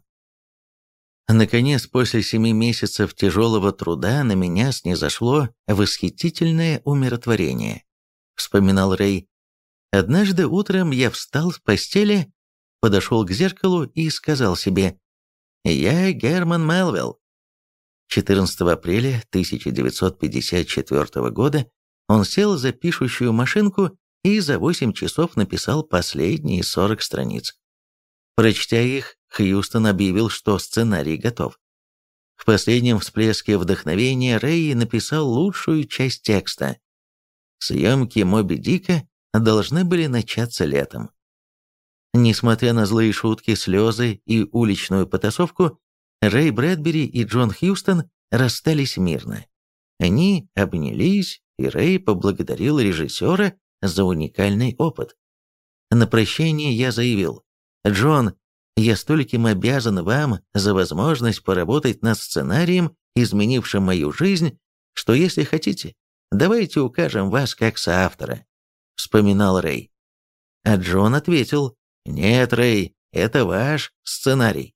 Наконец, после семи месяцев тяжелого труда на меня снизошло восхитительное умиротворение, вспоминал Рэй. Однажды утром я встал с постели, подошел к зеркалу и сказал себе «Я Герман Мелвилл, 14 апреля 1954 года он сел за пишущую машинку и за 8 часов написал последние 40 страниц. Прочтя их, Хьюстон объявил, что сценарий готов. В последнем всплеске вдохновения Рэй написал лучшую часть текста. Съемки «Моби Дика» должны были начаться летом. Несмотря на злые шутки, слезы и уличную потасовку, Рэй Брэдбери и Джон Хьюстон расстались мирно. Они обнялись, и Рэй поблагодарил режиссера за уникальный опыт. На прощание я заявил, «Джон, я стольким обязан вам за возможность поработать над сценарием, изменившим мою жизнь, что, если хотите, давайте укажем вас как соавтора», — вспоминал Рэй. А Джон ответил, «Нет, Рэй, это ваш сценарий».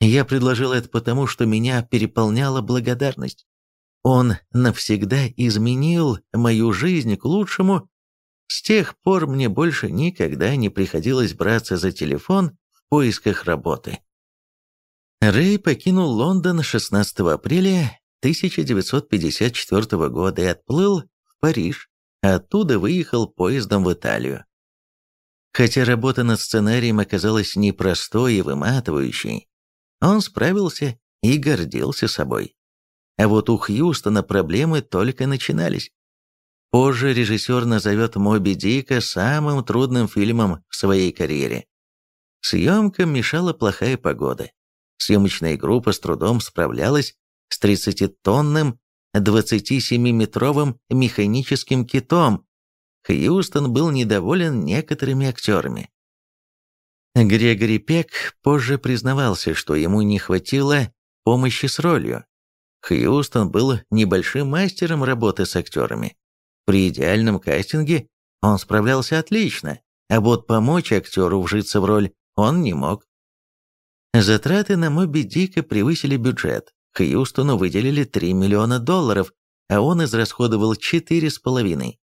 Я предложил это потому, что меня переполняла благодарность. Он навсегда изменил мою жизнь к лучшему. С тех пор мне больше никогда не приходилось браться за телефон поисках работы. Рэй покинул Лондон 16 апреля 1954 года и отплыл в Париж, а оттуда выехал поездом в Италию. Хотя работа над сценарием оказалась непростой и выматывающей, он справился и гордился собой. А вот у Хьюстона проблемы только начинались. Позже режиссер назовет «Моби Дика» самым трудным фильмом в своей карьере. Съемкам мешала плохая погода. Съемочная группа с трудом справлялась с 30-тонным, 27-метровым механическим китом. Хьюстон был недоволен некоторыми актерами. Грегори Пек позже признавался, что ему не хватило помощи с ролью. Хьюстон был небольшим мастером работы с актерами. При идеальном кастинге он справлялся отлично, а вот помочь актеру вжиться в роль он не мог. Затраты на Моби Дика превысили бюджет. Хьюстону выделили 3 миллиона долларов, а он израсходовал 4,5.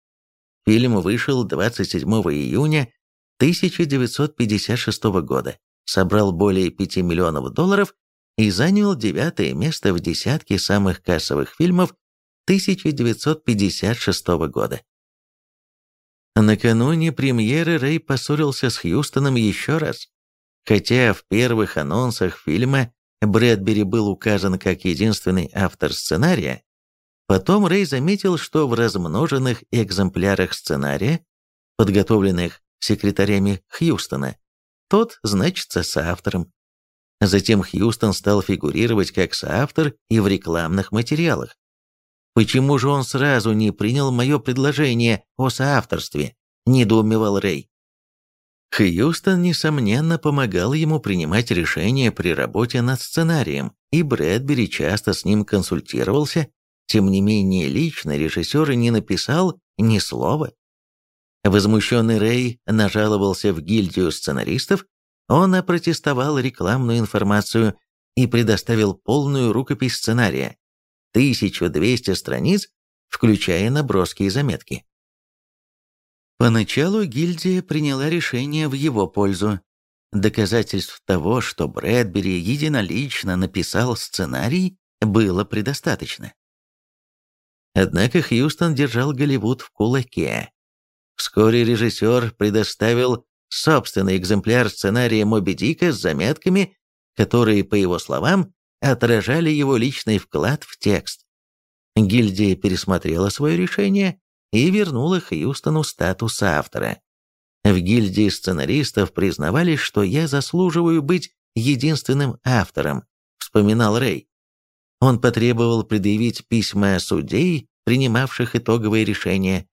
Фильм вышел 27 июня 1956 года, собрал более 5 миллионов долларов и занял девятое место в десятке самых кассовых фильмов 1956 года. Накануне премьеры Рэй поссорился с Хьюстоном еще раз. Хотя в первых анонсах фильма Брэдбери был указан как единственный автор сценария, потом Рэй заметил, что в размноженных экземплярах сценария, подготовленных секретарями Хьюстона. Тот значится соавтором. Затем Хьюстон стал фигурировать как соавтор и в рекламных материалах. «Почему же он сразу не принял мое предложение о соавторстве?» – недоумевал Рэй. Хьюстон, несомненно, помогал ему принимать решения при работе над сценарием, и Брэдбери часто с ним консультировался, тем не менее лично режиссер не написал ни слова. Возмущенный Рэй нажаловался в гильдию сценаристов, он опротестовал рекламную информацию и предоставил полную рукопись сценария, 1200 страниц, включая наброски и заметки. Поначалу гильдия приняла решение в его пользу. Доказательств того, что Брэдбери единолично написал сценарий, было предостаточно. Однако Хьюстон держал Голливуд в кулаке. Вскоре режиссер предоставил собственный экземпляр сценария «Моби Дика» с заметками, которые, по его словам, отражали его личный вклад в текст. Гильдия пересмотрела свое решение и вернула Хьюстону статус автора. В гильдии сценаристов признавали, что я заслуживаю быть единственным автором, вспоминал Рэй. Он потребовал предъявить письма судей, принимавших итоговые решения.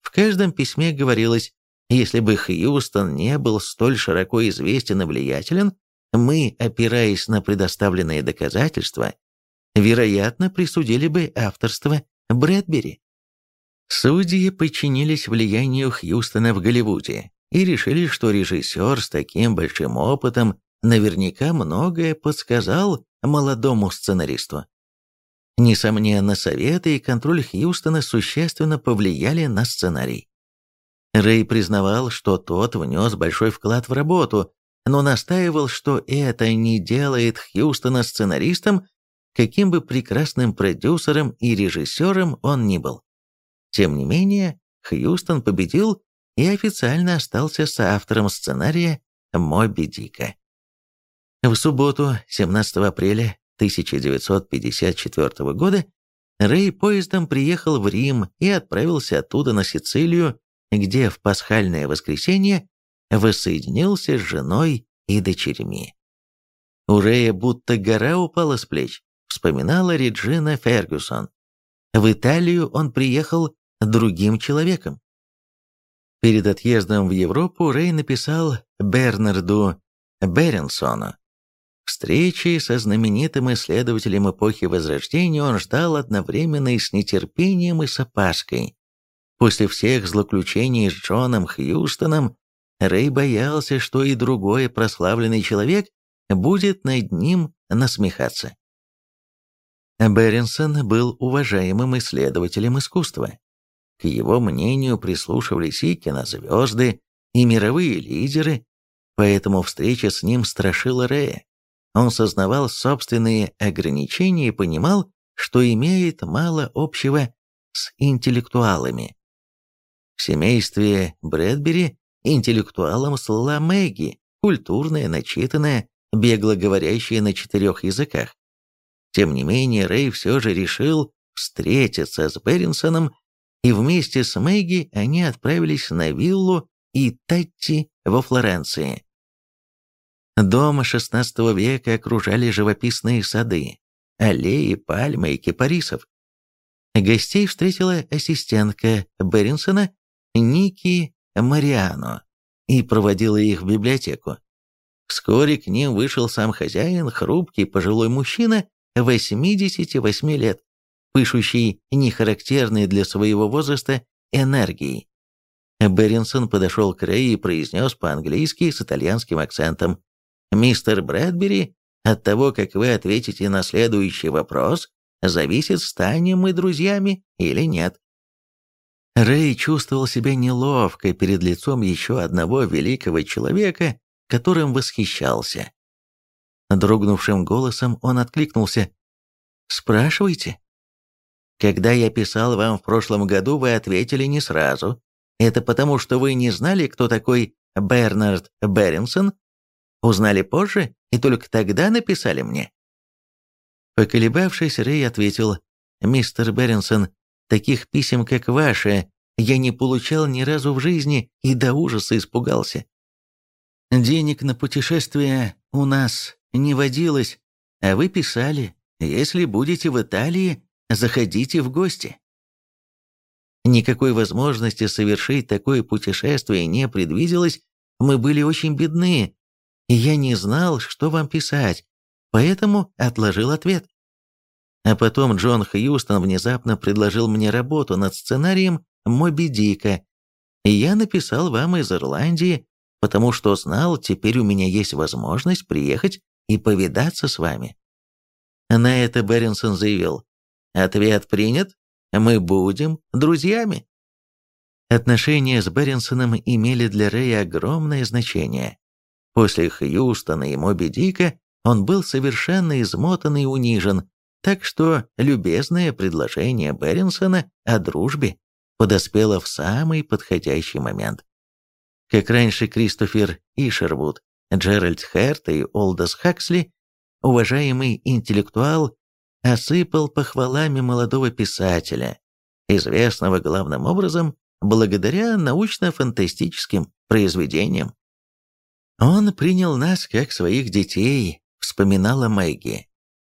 В каждом письме говорилось, если бы Хьюстон не был столь широко известен и влиятелен, мы, опираясь на предоставленные доказательства, вероятно, присудили бы авторство Брэдбери. Судьи подчинились влиянию Хьюстона в Голливуде и решили, что режиссер с таким большим опытом наверняка многое подсказал молодому сценаристу. Несомненно, советы и контроль Хьюстона существенно повлияли на сценарий. Рэй признавал, что тот внес большой вклад в работу, но настаивал, что это не делает Хьюстона сценаристом, каким бы прекрасным продюсером и режиссером он ни был. Тем не менее, Хьюстон победил и официально остался соавтором сценария «Моби Дика». В субботу, 17 апреля 1954 года, Рэй поездом приехал в Рим и отправился оттуда на Сицилию, где в пасхальное воскресенье воссоединился с женой и дочерьми. У Рэя будто гора упала с плеч, вспоминала Реджина Фергюсон. В Италию он приехал другим человеком. Перед отъездом в Европу Рэй написал Бернарду Беренсону. Встречи со знаменитым исследователем эпохи Возрождения он ждал одновременно и с нетерпением, и с опаской. После всех злоключений с Джоном Хьюстоном Рэй боялся, что и другой прославленный человек будет над ним насмехаться. Беренсон был уважаемым исследователем искусства. К его мнению прислушивались и кинозвезды, и мировые лидеры, поэтому встреча с ним страшила Рэя. Он сознавал собственные ограничения и понимал, что имеет мало общего с интеллектуалами. В семействе Брэдбери Интеллектуалом слыла Мэгги, культурная, начитанная, бегло говорящая на четырех языках. Тем не менее, Рэй все же решил встретиться с Беринсоном, и вместе с Мэгги они отправились на виллу и Татти во Флоренции. Дом XVI века окружали живописные сады, аллеи, пальмы и кипарисов. Гостей встретила ассистентка Беринсона Ники Мариано и проводила их в библиотеку. Вскоре к ним вышел сам хозяин, хрупкий пожилой мужчина 88 лет, пышущий нехарактерной для своего возраста энергией. Беринсон подошел к Рэй и произнес по-английски с итальянским акцентом. «Мистер Брэдбери, от того, как вы ответите на следующий вопрос, зависит, станем мы друзьями или нет. Рэй чувствовал себя неловко перед лицом еще одного великого человека, которым восхищался. Дрогнувшим голосом он откликнулся. «Спрашивайте». «Когда я писал вам в прошлом году, вы ответили не сразу. Это потому, что вы не знали, кто такой Бернард Беренсон? Узнали позже и только тогда написали мне?» Поколебавшись, Рэй ответил, «Мистер Беренсон, Таких писем, как ваше, я не получал ни разу в жизни и до ужаса испугался. Денег на путешествия у нас не водилось, а вы писали, если будете в Италии, заходите в гости. Никакой возможности совершить такое путешествие не предвиделось, мы были очень бедны, и я не знал, что вам писать, поэтому отложил ответ. А потом Джон Хьюстон внезапно предложил мне работу над сценарием «Моби Дика», и я написал вам из Ирландии, потому что знал, теперь у меня есть возможность приехать и повидаться с вами. На это Беренсон заявил, ответ принят, мы будем друзьями. Отношения с Беренсоном имели для Рэя огромное значение. После Хьюстона и Моби Дика он был совершенно измотан и унижен, так что любезное предложение Беренсона о дружбе подоспело в самый подходящий момент. Как раньше Кристофер Ишервуд, Джеральд Херт и Олдос Хаксли, уважаемый интеллектуал осыпал похвалами молодого писателя, известного главным образом благодаря научно-фантастическим произведениям. «Он принял нас как своих детей», — вспоминала Мэгги.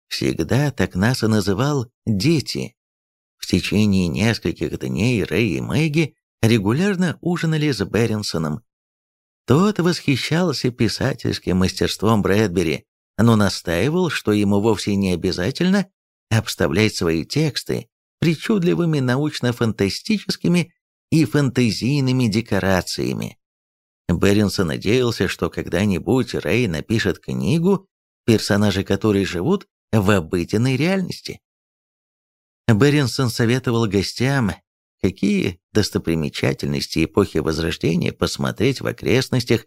«Всегда так нас и называл «дети». В течение нескольких дней Рэй и Мэгги регулярно ужинали с Беренсоном. Тот восхищался писательским мастерством Брэдбери, но настаивал, что ему вовсе не обязательно обставлять свои тексты причудливыми научно-фантастическими и фантазийными декорациями. Беринсон надеялся, что когда-нибудь Рэй напишет книгу, персонажи которой живут в обыденной реальности. Беринсон советовал гостям, какие достопримечательности эпохи Возрождения посмотреть в окрестностях,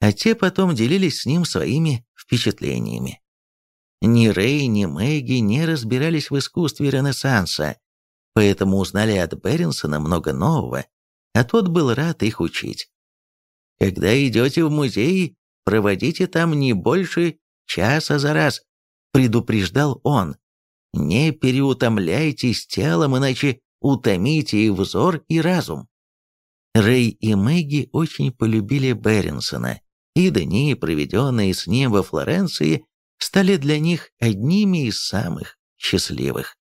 а те потом делились с ним своими впечатлениями. Ни Рэй, ни Мэгги не разбирались в искусстве Ренессанса, поэтому узнали от Беринсона много нового, а тот был рад их учить. Когда идете в музей, проводите там не больше часа за раз, предупреждал он. Не переутомляйтесь телом, иначе утомите и взор, и разум. Рэй и Мэгги очень полюбили Беринсона, и дни, проведенные с ним во Флоренции, стали для них одними из самых счастливых.